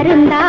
அருந்தா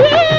नहीं